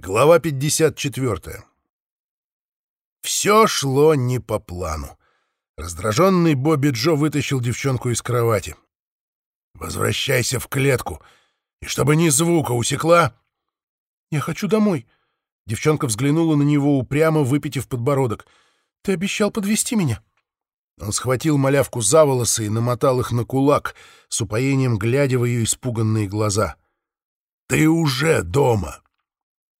Глава 54. Все шло не по плану. Раздраженный Бобби Джо вытащил девчонку из кровати. «Возвращайся в клетку, и чтобы ни звука усекла...» «Я хочу домой». Девчонка взглянула на него упрямо, выпитив подбородок. «Ты обещал подвести меня». Он схватил малявку за волосы и намотал их на кулак, с упоением глядя в ее испуганные глаза. «Ты уже дома!»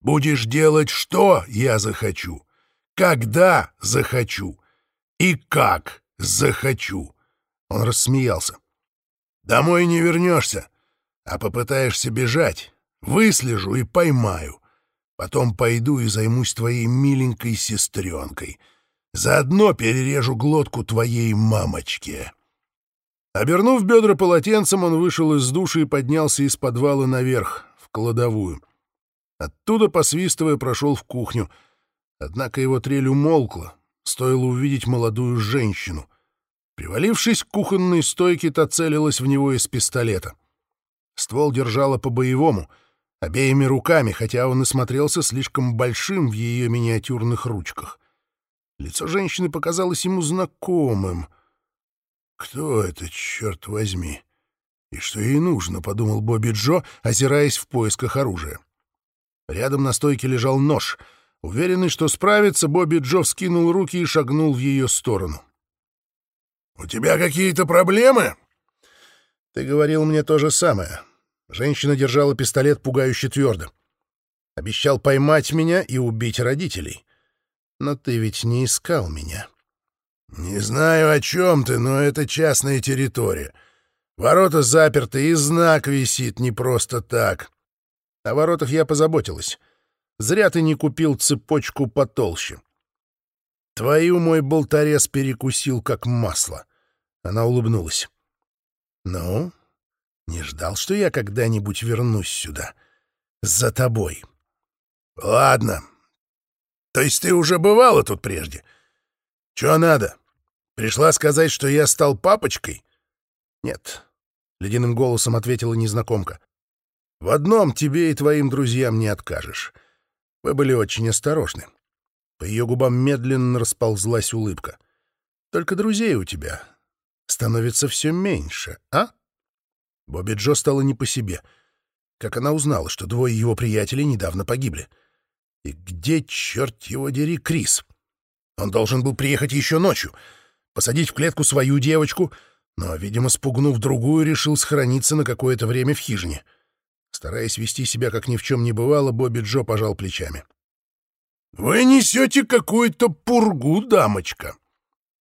Будешь делать, что я захочу, когда захочу и как захочу. Он рассмеялся. Домой не вернешься, а попытаешься бежать. Выслежу и поймаю. Потом пойду и займусь твоей миленькой сестренкой. Заодно перережу глотку твоей мамочке. Обернув бедра полотенцем, он вышел из души и поднялся из подвала наверх, в кладовую. Оттуда, посвистывая, прошел в кухню. Однако его трель умолкла, стоило увидеть молодую женщину. Привалившись к кухонной стойке, та целилась в него из пистолета. Ствол держала по-боевому, обеими руками, хотя он и смотрелся слишком большим в ее миниатюрных ручках. Лицо женщины показалось ему знакомым. «Кто это, черт возьми?» «И что ей нужно?» — подумал Бобби Джо, озираясь в поисках оружия. Рядом на стойке лежал нож. Уверенный, что справится, Бобби Джо вскинул руки и шагнул в ее сторону. «У тебя какие-то проблемы?» «Ты говорил мне то же самое». Женщина держала пистолет пугающе твердо. «Обещал поймать меня и убить родителей. Но ты ведь не искал меня». «Не знаю, о чем ты, но это частная территория. Ворота заперты, и знак висит не просто так». О воротах я позаботилась. Зря ты не купил цепочку потолще. Твою мой болторез перекусил как масло. Она улыбнулась. Ну, не ждал, что я когда-нибудь вернусь сюда. За тобой. Ладно. То есть ты уже бывала тут прежде? Чего надо? Пришла сказать, что я стал папочкой? Нет. Ледяным голосом ответила незнакомка. В одном тебе и твоим друзьям не откажешь. Вы были очень осторожны. По ее губам медленно расползлась улыбка. Только друзей у тебя становится все меньше, а? Бобби Джо стало не по себе. Как она узнала, что двое его приятелей недавно погибли? И где, черт его дери, Крис? Он должен был приехать еще ночью, посадить в клетку свою девочку, но, видимо, спугнув другую, решил сохраниться на какое-то время в хижине. — Стараясь вести себя, как ни в чем не бывало, Бобби Джо пожал плечами. «Вы несете какую-то пургу, дамочка!»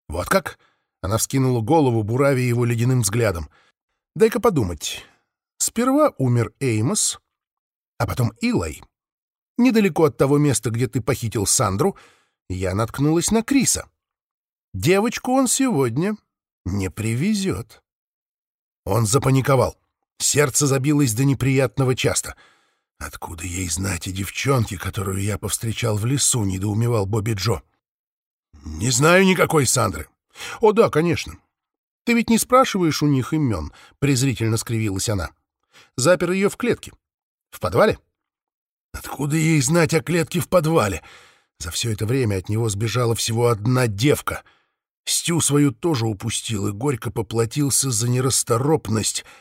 «Вот как?» — она вскинула голову, буравя его ледяным взглядом. «Дай-ка подумать. Сперва умер Эймос, а потом Илай. Недалеко от того места, где ты похитил Сандру, я наткнулась на Криса. Девочку он сегодня не привезет». Он запаниковал. Сердце забилось до неприятного часто. «Откуда ей знать о девчонке, которую я повстречал в лесу?» — недоумевал Бобби Джо. «Не знаю никакой Сандры». «О да, конечно. Ты ведь не спрашиваешь у них имен», — презрительно скривилась она. «Запер ее в клетке. В подвале?» «Откуда ей знать о клетке в подвале?» За все это время от него сбежала всего одна девка. Стю свою тоже упустил и горько поплатился за нерасторопность —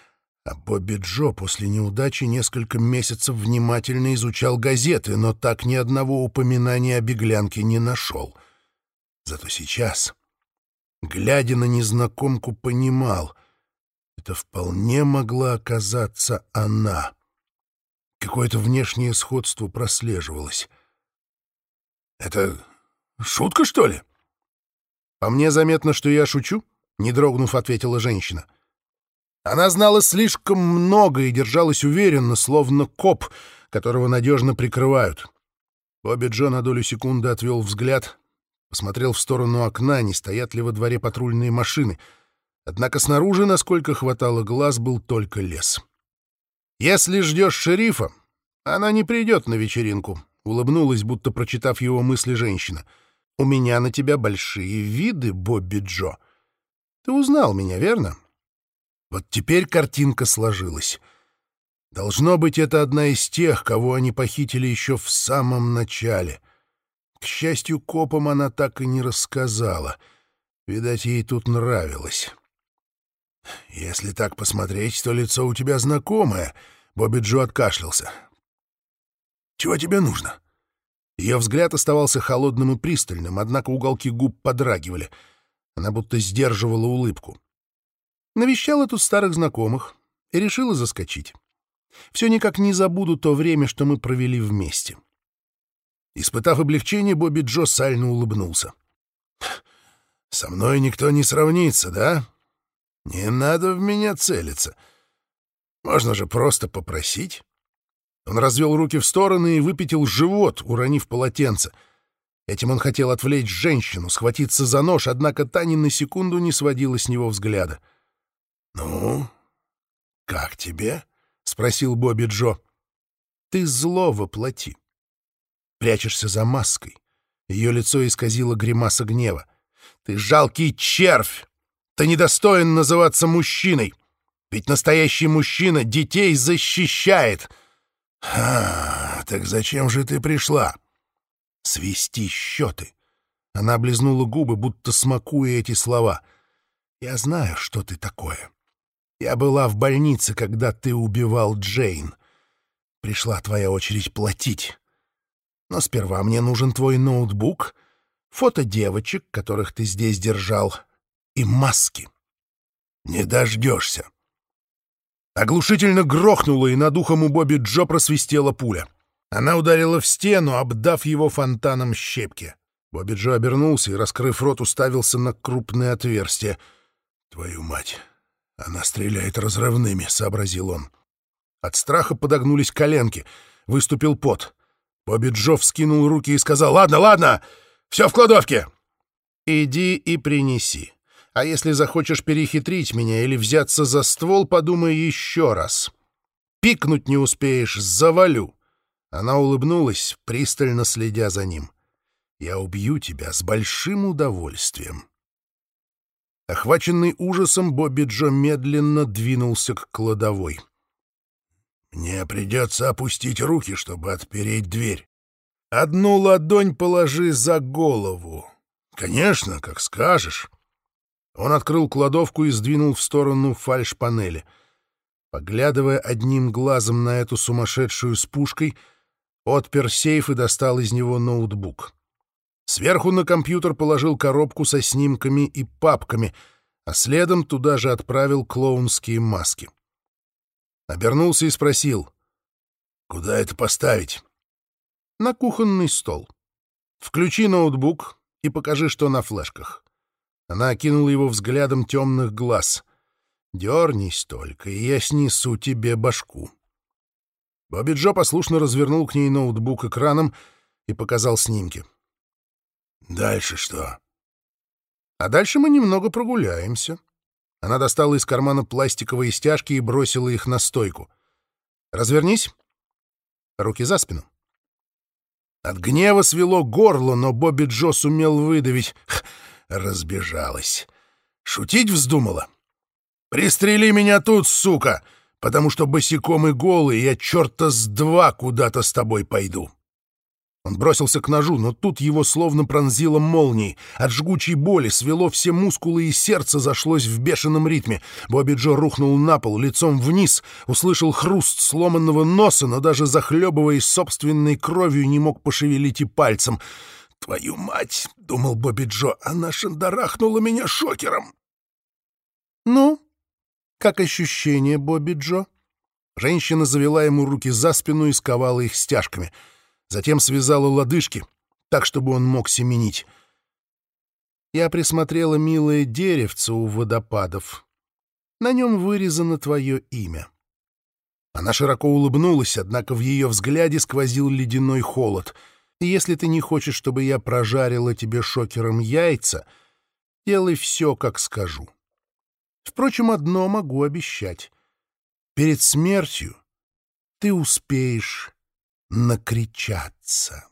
а Бобби Джо после неудачи несколько месяцев внимательно изучал газеты, но так ни одного упоминания о беглянке не нашел. Зато сейчас, глядя на незнакомку, понимал, это вполне могла оказаться она. Какое-то внешнее сходство прослеживалось. «Это шутка, что ли?» «По мне заметно, что я шучу?» — не дрогнув, ответила женщина. — она знала слишком много и держалась уверенно, словно коп, которого надежно прикрывают. Бобби Джо на долю секунды отвел взгляд, посмотрел в сторону окна, не стоят ли во дворе патрульные машины. Однако снаружи, насколько хватало глаз, был только лес. «Если ждешь шерифа, она не придет на вечеринку», — улыбнулась, будто прочитав его мысли женщина. «У меня на тебя большие виды, Бобби Джо. Ты узнал меня, верно?» Вот теперь картинка сложилась. Должно быть, это одна из тех, кого они похитили еще в самом начале. К счастью, копам она так и не рассказала. Видать, ей тут нравилось. «Если так посмотреть, то лицо у тебя знакомое», — Бобби Джо откашлялся. «Чего тебе нужно?» Ее взгляд оставался холодным и пристальным, однако уголки губ подрагивали. Она будто сдерживала улыбку. Навещала тут старых знакомых и решила заскочить. Все никак не забуду то время, что мы провели вместе. Испытав облегчение, Бобби Джо сально улыбнулся. «Со мной никто не сравнится, да? Не надо в меня целиться. Можно же просто попросить». Он развел руки в стороны и выпятил живот, уронив полотенце. Этим он хотел отвлечь женщину, схватиться за нож, однако та на секунду не сводила с него взгляда. «Ну, как тебе?» — спросил Бобби Джо. «Ты зло воплоти. Прячешься за маской». Ее лицо исказило гримаса гнева. «Ты жалкий червь! Ты недостоин называться мужчиной! Ведь настоящий мужчина детей защищает!» «Ха, так зачем же ты пришла?» «Свести счеты». Она облизнула губы, будто смакуя эти слова. «Я знаю, что ты такое. Я была в больнице, когда ты убивал Джейн. Пришла твоя очередь платить. Но сперва мне нужен твой ноутбук, фото девочек, которых ты здесь держал, и маски. Не дождешься. Оглушительно грохнуло, и над ухом у Бобби Джо просвистела пуля. Она ударила в стену, обдав его фонтаном щепки. Бобби Джо обернулся и, раскрыв рот, уставился на крупное отверстие. «Твою мать! Она стреляет разрывными», — сообразил он. От страха подогнулись коленки. Выступил пот. Бобби Джо вскинул руки и сказал «Ладно, ладно! Все в кладовке!» «Иди и принеси». А если захочешь перехитрить меня или взяться за ствол, подумай еще раз. Пикнуть не успеешь, завалю. Она улыбнулась, пристально следя за ним. Я убью тебя с большим удовольствием. Охваченный ужасом, Бобби Джо медленно двинулся к кладовой. «Мне придется опустить руки, чтобы отпереть дверь. Одну ладонь положи за голову. Конечно, как скажешь». Он открыл кладовку и сдвинул в сторону фальш-панели. Поглядывая одним глазом на эту сумасшедшую с пушкой, отпер сейф и достал из него ноутбук. Сверху на компьютер положил коробку со снимками и папками, а следом туда же отправил клоунские маски. Обернулся и спросил, «Куда это поставить?» «На кухонный стол. Включи ноутбук и покажи, что на флешках». Она окинула его взглядом темных глаз. «Дернись только, и я снесу тебе башку». Бобби Джо послушно развернул к ней ноутбук экраном и показал снимки. «Дальше что?» «А дальше мы немного прогуляемся». Она достала из кармана пластиковые стяжки и бросила их на стойку. «Развернись. Руки за спину». От гнева свело горло, но Бобби Джо сумел выдавить разбежалась. Шутить вздумала? «Пристрели меня тут, сука, потому что босиком и голый я черта с два куда-то с тобой пойду». Он бросился к ножу, но тут его словно пронзило молнией. От жгучей боли свело все мускулы и сердце зашлось в бешеном ритме. Бобби Джо рухнул на пол, лицом вниз, услышал хруст сломанного носа, но даже захлебываясь собственной кровью не мог пошевелить и пальцем. «Твою мать!» — думал Бобби Джо. «Она шандарахнула меня шокером!» «Ну, как ощущение, Бобби Джо?» Женщина завела ему руки за спину и сковала их стяжками. Затем связала лодыжки, так, чтобы он мог семенить. Я присмотрела милое деревце у водопадов. На нем вырезано твое имя. Она широко улыбнулась, однако в ее взгляде сквозил ледяной холод — если ты не хочешь, чтобы я прожарила тебе шокером яйца, делай все, как скажу. Впрочем, одно могу обещать. Перед смертью ты успеешь накричаться.